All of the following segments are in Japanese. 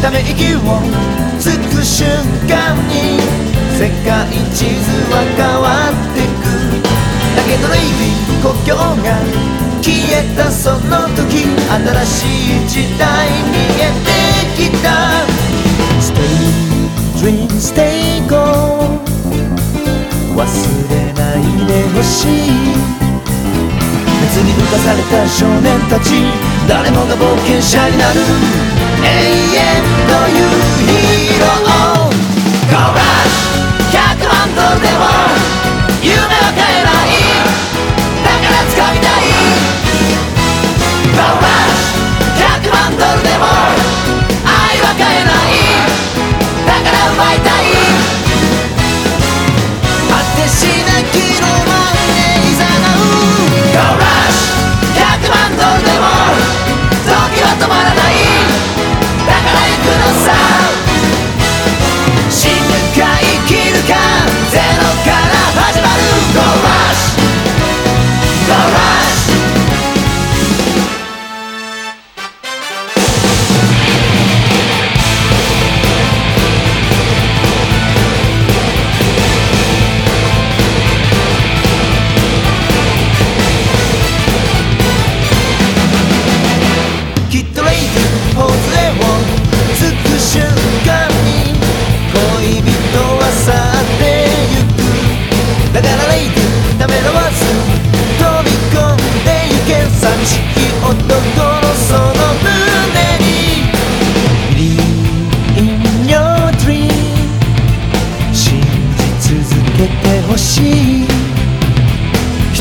ため息をつく瞬間に世界地図は変わってく。だけどレイビー故郷が消えたその時新しい時代見えてきた。Stay, dream, stay go 忘れないでほしい。熱に浮かされた少年たち。誰もが冒険者になる。永遠という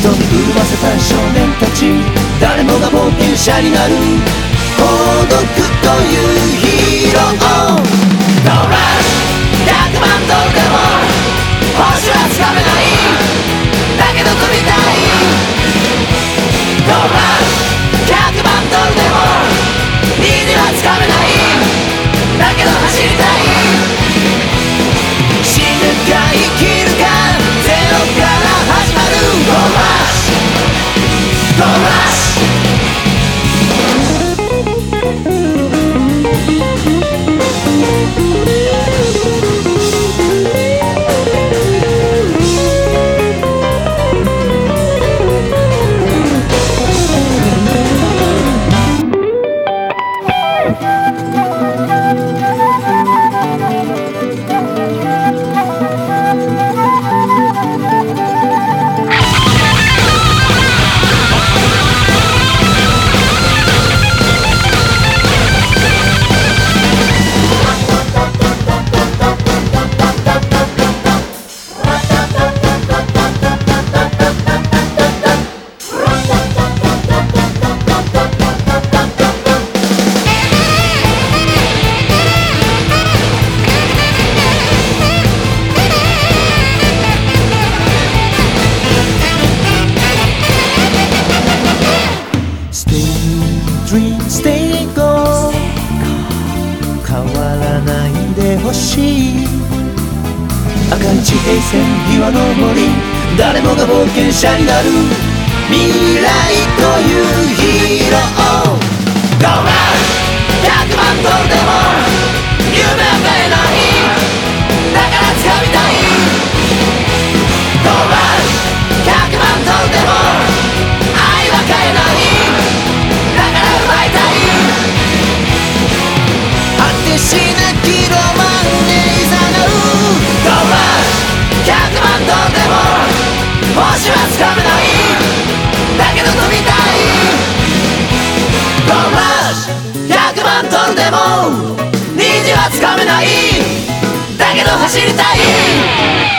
人に奪わせた少年たち。誰もが冒険者になる。孤独というヒーロー。Dream stay go」「変わらないでほしい」「赤い地平線岩の森」「誰もが冒険者になる」「未来というヒーロー」「ゴーラ100万ドルでもも星はつかめない。だけど飛びたい。ボンラ100万ドルでも。虹はつかめない。だけど走りたい。